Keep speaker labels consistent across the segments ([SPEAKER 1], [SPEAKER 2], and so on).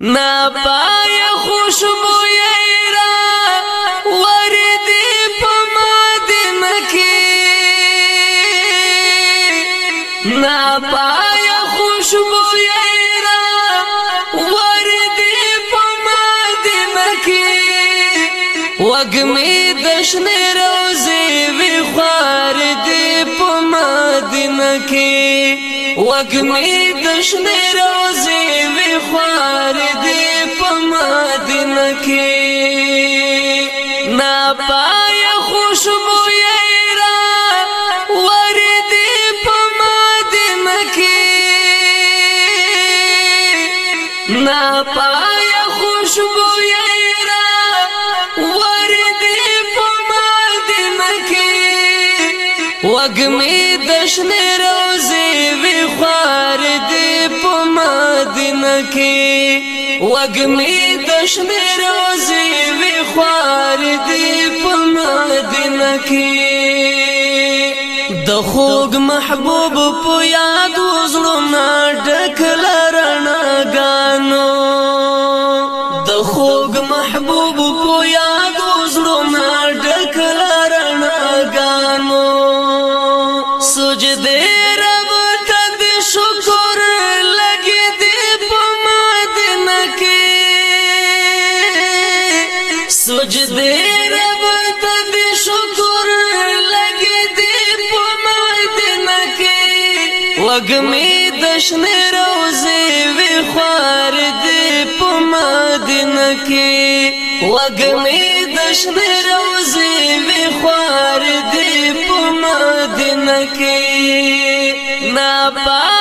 [SPEAKER 1] نا پای خوشبو یرا ورد په مدینه کې نا پای وګمې د شنې روزي وی خوار دې په مدینه کې نا پای خوشبو یې را ور دې په مدینه کې نا پای وګمې د شنې روزي وی خوار دې په مدینه کې وګمې د شنې روزي وی خوار دې په مدینه کې د خوګ محبوب په یاد وزړونه ډک لرنا غانو د خوګ محبوب په یاد وزړونه سجدي رب تد شکر لګي دي په مدینه کې وګمې د شنه روزي وی خور دي په مدینه کې وګمې د شنه روزي وی خور دي په مدینه کې نا پا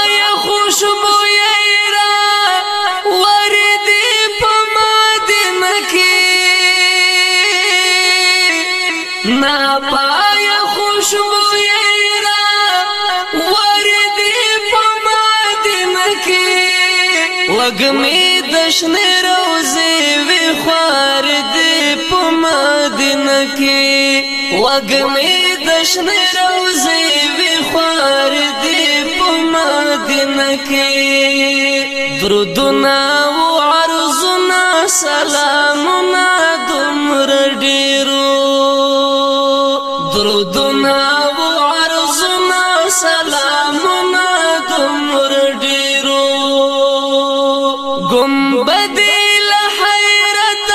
[SPEAKER 1] نا پای خوشبو را ورد په مدینه کې وګمې د شنه روزې وی خور دې په مدینه کې وګمې د شنه روزې وی خور دې په مدینه کې درودنا او عرضنا سلامنا دمر دې بدیل حیرت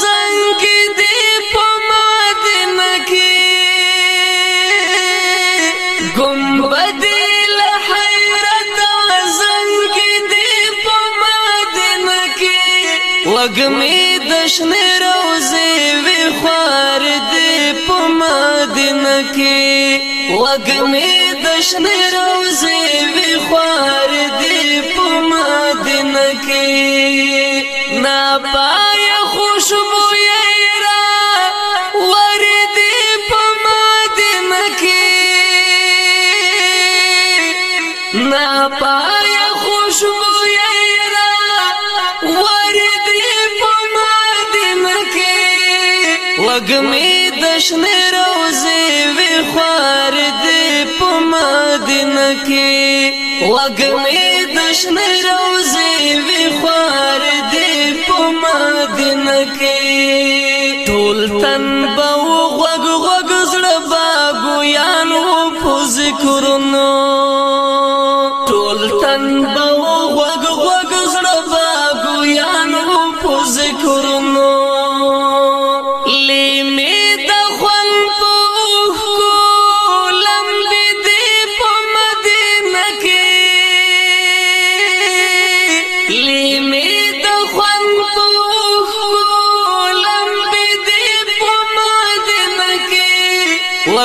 [SPEAKER 1] زنګ دی په مدینه کې ګم بدیل حیرت زنګ دی په مدینه کې لګمې د شنه روزې وی خور دی په مدینه کې لګمې د شنه روزې وی خور کې نا پای خوشبو یې را ورد په مدینه کې نا پای خوشبو یې را ورد په مدینه کې وګمې د شنه روزه وی خور دې په مدینه کې وګمې د شنه ټول تن به غوګ غوګ زړه با ګویانو په ذکرونو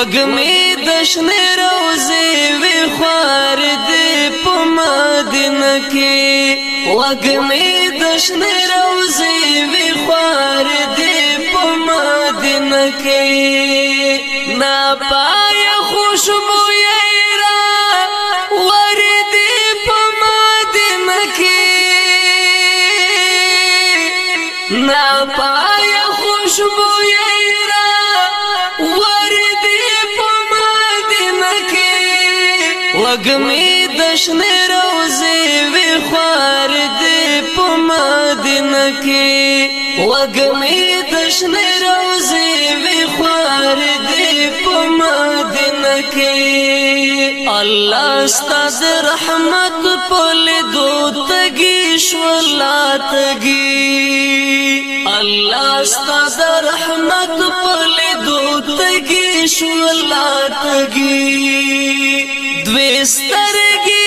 [SPEAKER 1] وږمې د شنې روزې وی خوار دې په مدینه کې وږمې د شنې روزې وی خوار دې په مدینه کې نا پای خوشبو نا پای خوشبو وږمې د شنې روزې وی خوار دې په مدینه کې وږمې د شنې روزې وی خوار دې په مدینه کې الله ستاسو رحمت په لیدو تګي شولا تګي الله ستاسو رحمت په لیدو تګي شولا تګي دوی سترګي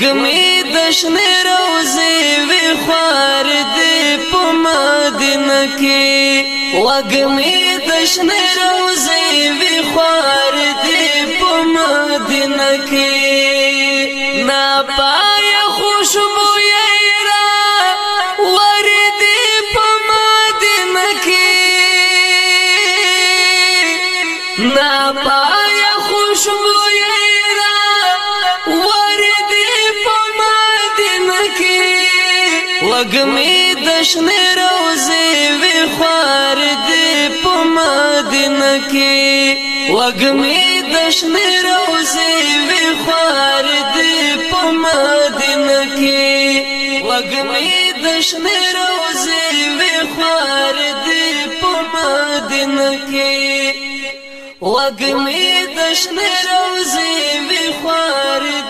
[SPEAKER 1] وږمې د شنې روزې وی خوار دې په مدینه کې وږمې د شنې روزې وی خوار دې په مدینه کې نا پا وږمې د شنې روزې وی خوار دې په مدینه کې وږمې د شنې روزې وی خوار دې په مدینه کې وږمې د شنې روزې وی خوار دې په مدینه کې وږمې د شنې روزې وی خوار دې